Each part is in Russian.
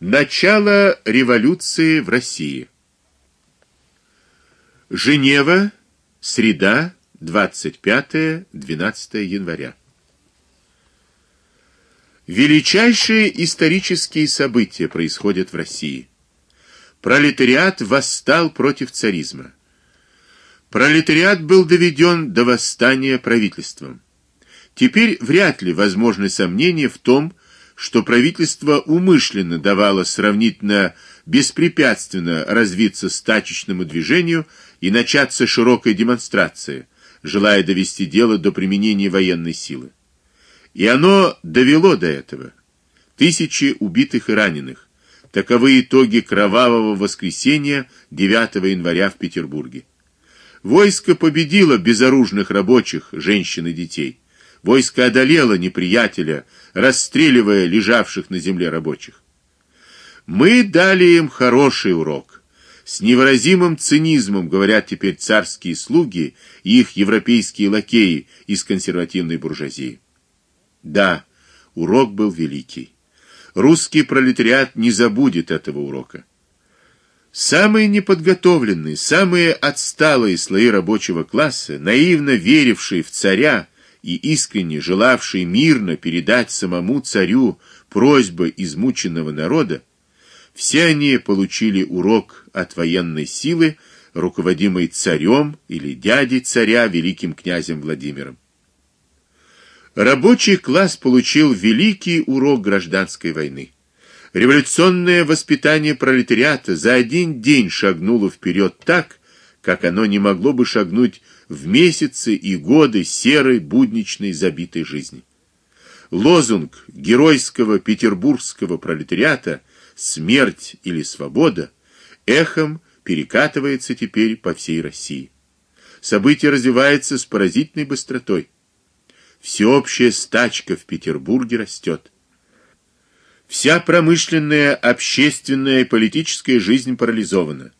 Начало революции в России. Женева, среда, 25-12 января. Величайшие исторические события происходят в России. Пролетариат восстал против царизма. Пролетариат был доведен до восстания правительством. Теперь вряд ли возможны сомнения в том, что правительство умышленно давало сравнительно беспрепятственно развиться стачечному движению и начаться широкой демонстрации, желая довести дело до применения военной силы. И оно довело до этого. Тысячи убитых и раненых. Таковы итоги кровавого воскресенья 9 января в Петербурге. Войско победило безоружных рабочих, женщин и детей. Войско одолело неприятеля, расстреливая лежавших на земле рабочих. Мы дали им хороший урок. С невыразимым цинизмом говорят теперь царские слуги и их европейские лакеи из консервативной буржуазии. Да, урок был великий. Русский пролетариат не забудет этого урока. Самые неподготовленные, самые отсталые слои рабочего класса, наивно верившие в царя, и искренне желавший мирно передать самому царю просьбы измученного народа, все они получили урок от военной силы, руководимой царем или дядей царя великим князем Владимиром. Рабочий класс получил великий урок гражданской войны. Революционное воспитание пролетариата за один день шагнуло вперед так, как оно не могло бы шагнуть в месяцы и годы серой будничной забитой жизни. Лозунг геройского петербургского пролетариата смерть или свобода эхом перекатывается теперь по всей России. Событие развивается с поразительной быстротой. Всеобщая стачка в Петербурге растет. Вся промышленная, общественная и политическая жизнь парализована.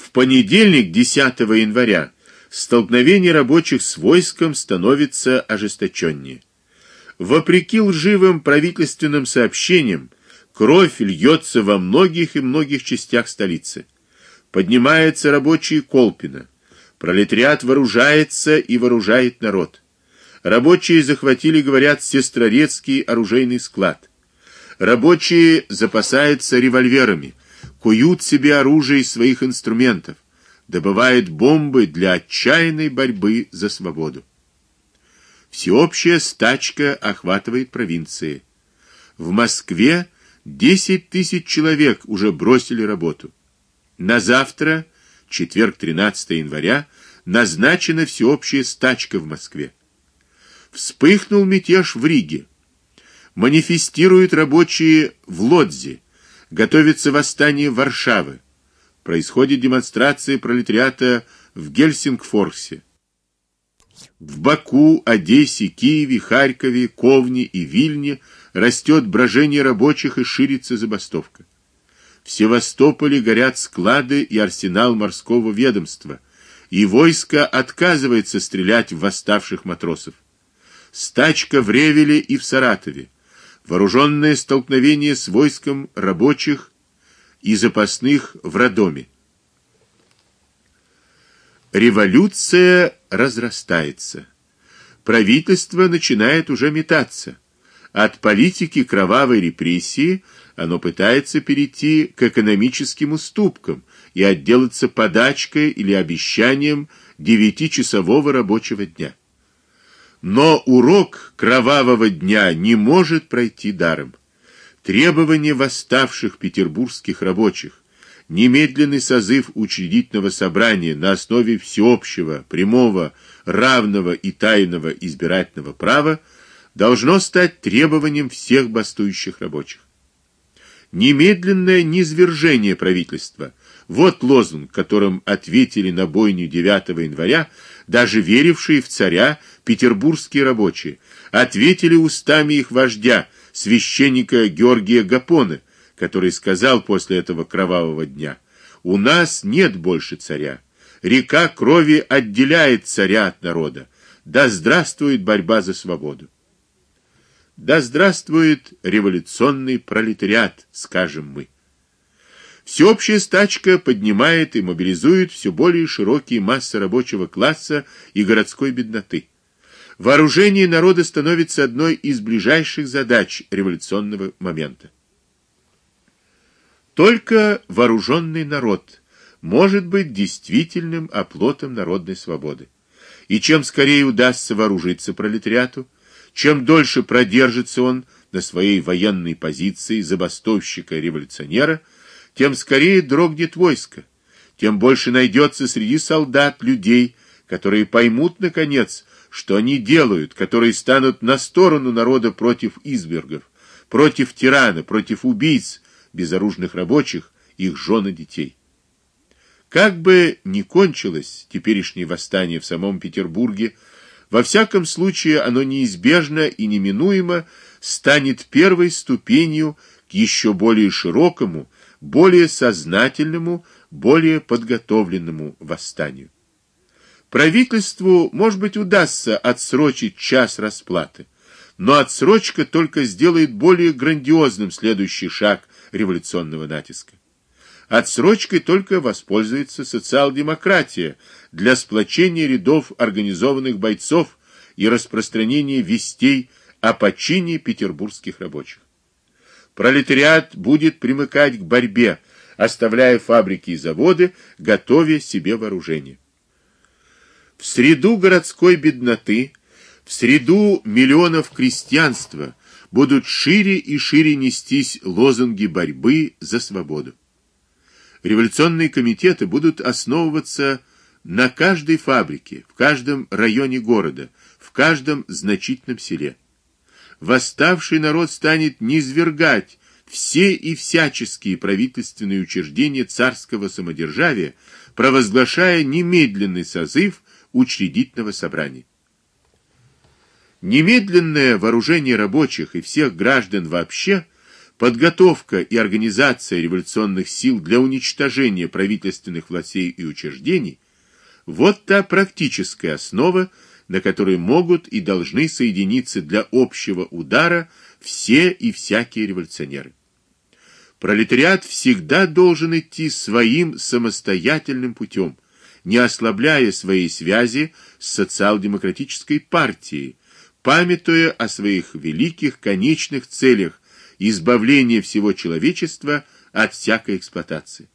В понедельник, 10 января, столкновение рабочих с войском становится ожесточеннее. Вопреки лживым правительственным сообщениям, кровь льется во многих и многих частях столицы. Поднимается рабочие Колпино. Пролетариат вооружается и вооружает народ. Рабочие захватили, говорят, Сестрорецкий оружейный склад. Рабочие запасаются револьверами, куют себе оружие из своих инструментов добывает бомбы для отчаянной борьбы за свободу. Всеобщая стачка охватывает провинции. В Москве 10 тысяч человек уже бросили работу. На завтра, четверг 13 января, назначена всеобщая стачка в Москве. Вспыхнул мятеж в Риге. Манифестируют рабочие в Лодзе. Готовится восстание Варшавы происходит демонстрация пролетариата в Гельсингфорсе. В Баку, Одессе, Киеве, Харькове, Ковне и Вильне растет брожение рабочих и ширится забастовка. В Севастополе горят склады и арсенал морского ведомства, и войско отказывается стрелять в восставших матросов. Стачка в Ревеле и в Саратове. Вооруженное столкновение с войском рабочих и запасных в роддоме. Революция разрастается. Правительство начинает уже метаться. От политики кровавой репрессии оно пытается перейти к экономическим уступкам и отделаться подачкой или обещанием девятичасового рабочего дня. Но урок кровавого дня не может пройти даром требования восставших петербургских рабочих, немедленный созыв учредительного собрания на основе всеобщего, прямого, равного и тайного избирательного права должно стать требованием всех бастующих рабочих. Немедленное низвержение правительства вот лозунг, которым ответили на бойню 9 января даже верившие в царя петербургские рабочие, ответили устами их вождя священника Георгия Гапоны, который сказал после этого кровавого дня: "У нас нет больше царя. Река крови отделяет царя от народа. Да здравствует борьба за свободу". Да здравствует революционный пролетариат, скажем мы. Всеобщая стачка поднимает и мобилизует все более широкие массы рабочего класса и городской бедноты. Вооружение народа становится одной из ближайших задач революционного момента. Только вооруженный народ может быть действительным оплотом народной свободы. И чем скорее удастся вооружиться пролетариату, чем дольше продержится он на своей военной позиции забастовщика-революционера, тем скорее дрогнет войско, тем больше найдется среди солдат людей, которые поймут наконец, что они делают, которые станут на сторону народа против извергов, против тирана, против убийц, безоружных рабочих, их жен и детей. Как бы ни кончилось теперешнее восстание в самом Петербурге, во всяком случае оно неизбежно и неминуемо станет первой ступенью к еще более широкому, более сознательному, более подготовленному восстанию. Правительству, может быть, удастся отсрочить час расплаты, но отсрочка только сделает более грандиозным следующий шаг революционного натиска. Отсрочкой только воспользуется социал-демократия для сплочения рядов организованных бойцов и распространения вестей о почине петербургских рабочих. Пролетариат будет примыкать к борьбе, оставляя фабрики и заводы, готовя себе вооружение. В среду городской бедноты, в среду миллионов крестьянства будут шире и шире нестись лозунги борьбы за свободу. Революционные комитеты будут основываться на каждой фабрике, в каждом районе города, в каждом значительном селе восставший народ станет низвергать все и всяческие правительственные учреждения царского самодержавия, провозглашая немедленный созыв учредительного собрания. Немедленное вооружение рабочих и всех граждан вообще, подготовка и организация революционных сил для уничтожения правительственных властей и учреждений вот та практическая основа, на которой могут и должны соединиться для общего удара все и всякие революционеры. Пролетариат всегда должен идти своим самостоятельным путем, не ослабляя своей связи с социал-демократической партией, памятуя о своих великих конечных целях избавления всего человечества от всякой эксплуатации.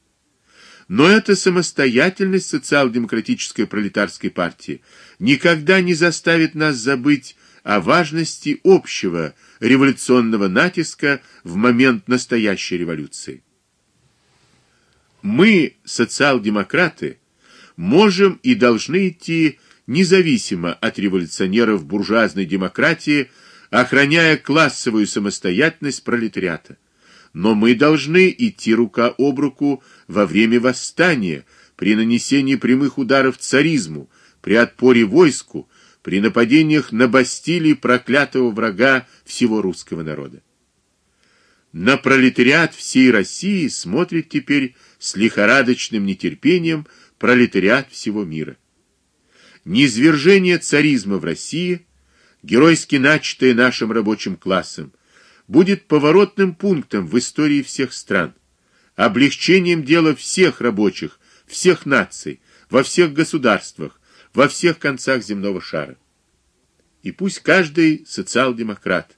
Но эта самостоятельность социал-демократической пролетарской партии никогда не заставит нас забыть о важности общего революционного натиска в момент настоящей революции. Мы, социал-демократы, можем и должны идти независимо от революционеров буржуазной демократии, охраняя классовую самостоятельность пролетариата но мы должны идти рука об руку во время восстания, при нанесении прямых ударов царизму, при отпоре войску, при нападениях на Бастилии проклятого врага всего русского народа. На пролетариат всей России смотрит теперь с лихорадочным нетерпением пролетариат всего мира. Низвержение царизма в России, геройски начатое нашим рабочим классом, будет поворотным пунктом в истории всех стран, облегчением дела всех рабочих, всех наций, во всех государствах, во всех концах земного шара. И пусть каждый социал-демократ,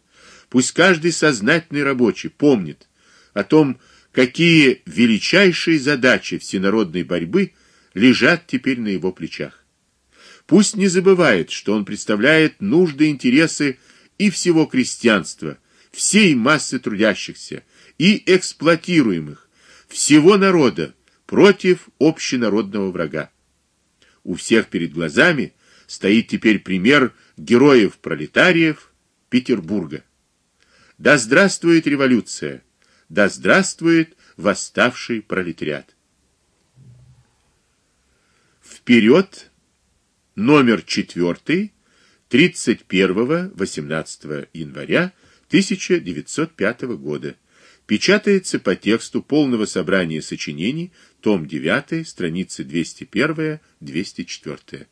пусть каждый сознательный рабочий помнит о том, какие величайшие задачи всенародной борьбы лежат теперь на его плечах. Пусть не забывает, что он представляет нужды и интересы и всего крестьянства, всей массы трудящихся и эксплуатируемых, всего народа против общенародного врага. У всех перед глазами стоит теперь пример героев-пролетариев Петербурга. Да здравствует революция! Да здравствует восставший пролетариат! Вперед! Номер 4 31-18 января 1905 года. Печатается по тексту полного собрания сочинений, том 9, страницы 201-204.